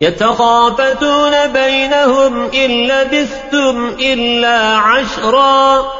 يتخافتون بينهم إن لبثتم إلا عشرا